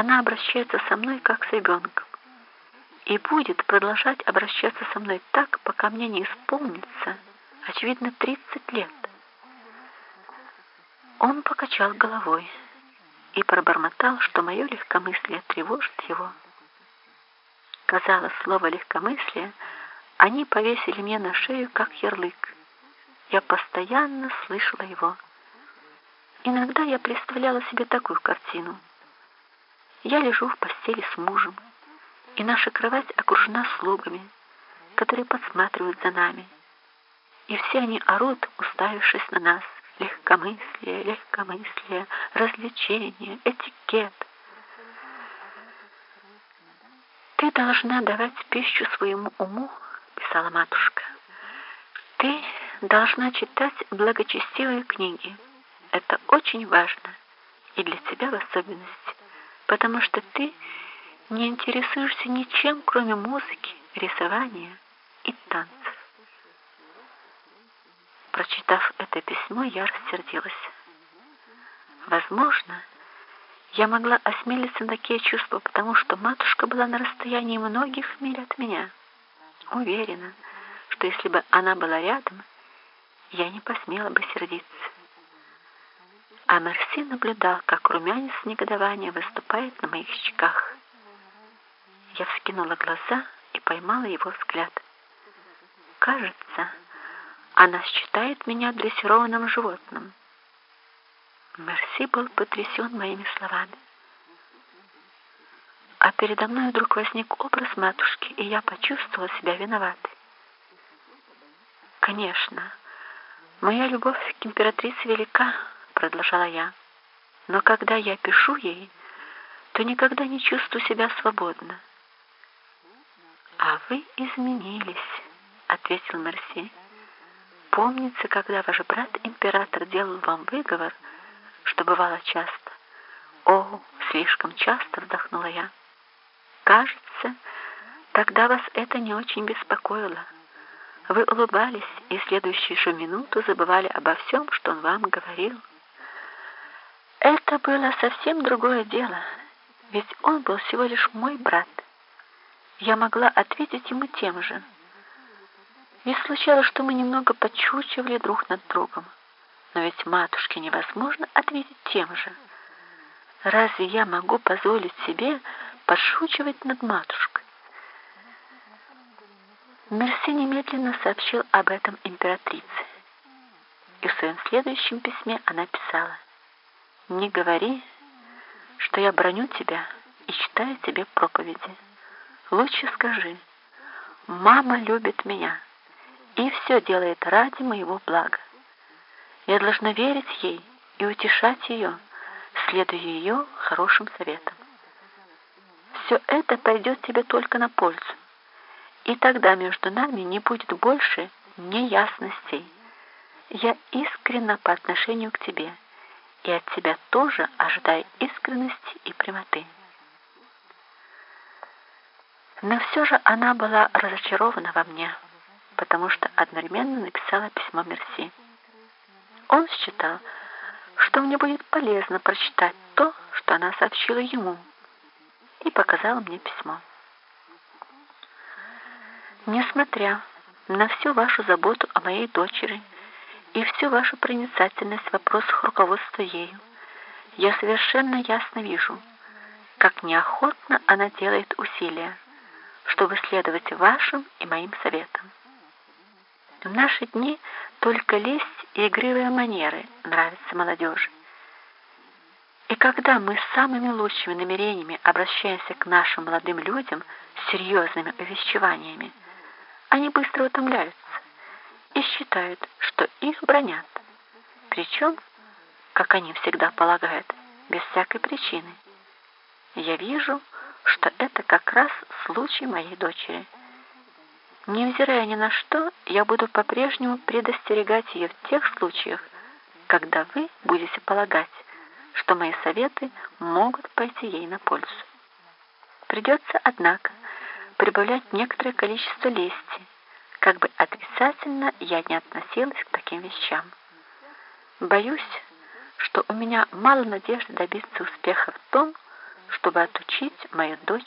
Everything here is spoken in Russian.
она обращается со мной как с ребенком и будет продолжать обращаться со мной так, пока мне не исполнится, очевидно, 30 лет. Он покачал головой и пробормотал, что мое легкомыслие тревожит его. Казалось, слово «легкомыслие» они повесили мне на шею, как ярлык. Я постоянно слышала его. Иногда я представляла себе такую картину. Я лежу в постели с мужем, и наша кровать окружена слугами, которые подсматривают за нами. И все они орут, уставившись на нас. Легкомыслие, легкомыслие, развлечение, этикет. «Ты должна давать пищу своему уму», — писала матушка. «Ты должна читать благочестивые книги. Это очень важно, и для тебя в особенности, потому что ты не интересуешься ничем, кроме музыки, рисования и танцев. Прочитав это письмо, я рассердилась. Возможно, я могла осмелиться на такие чувства, потому что матушка была на расстоянии многих миль от меня. Уверена, что если бы она была рядом, я не посмела бы сердиться. А Мерси наблюдал, как румянец негодования выступает на моих щеках. Я вскинула глаза и поймала его взгляд. Кажется, она считает меня дрессированным животным. Мерси был потрясен моими словами. А передо мной вдруг возник образ матушки, и я почувствовала себя виноватой. Конечно, моя любовь к императрице велика, продолжала я, но когда я пишу ей, то никогда не чувствую себя свободно. «А вы изменились», — ответил Мерси. «Помнится, когда ваш брат-император делал вам выговор, что бывало часто?» «О, слишком часто!» — вздохнула я. «Кажется, тогда вас это не очень беспокоило. Вы улыбались и в следующую же минуту забывали обо всем, что он вам говорил. Это было совсем другое дело, ведь он был всего лишь мой брат» я могла ответить ему тем же. Ведь случалось, что мы немного подчучивали друг над другом. Но ведь матушке невозможно ответить тем же. Разве я могу позволить себе подшучивать над матушкой? Мерси немедленно сообщил об этом императрице. И в своем следующем письме она писала, «Не говори, что я броню тебя и читаю тебе проповеди». Лучше скажи, мама любит меня и все делает ради моего блага. Я должна верить ей и утешать ее, следуя ее хорошим советам. Все это пойдет тебе только на пользу, и тогда между нами не будет больше неясностей. Я искренна по отношению к тебе, и от тебя тоже ожидаю искренности и прямоты. Но все же она была разочарована во мне, потому что одновременно написала письмо Мерси. Он считал, что мне будет полезно прочитать то, что она сообщила ему, и показала мне письмо. Несмотря на всю вашу заботу о моей дочери и всю вашу проницательность в вопросах руководства ею, я совершенно ясно вижу, как неохотно она делает усилия, чтобы следовать вашим и моим советам. В наши дни только лесть и игривые манеры нравятся молодежи. И когда мы с самыми лучшими намерениями обращаемся к нашим молодым людям с серьезными увещеваниями, они быстро утомляются и считают, что их бронят. Причем, как они всегда полагают, без всякой причины. Я вижу, что это как раз случай моей дочери. Невзирая ни на что, я буду по-прежнему предостерегать ее в тех случаях, когда вы будете полагать, что мои советы могут пойти ей на пользу. Придется, однако, прибавлять некоторое количество лести, как бы отрицательно я не относилась к таким вещам. Боюсь, что у меня мало надежды добиться успеха в том, чтобы отучить мою дочь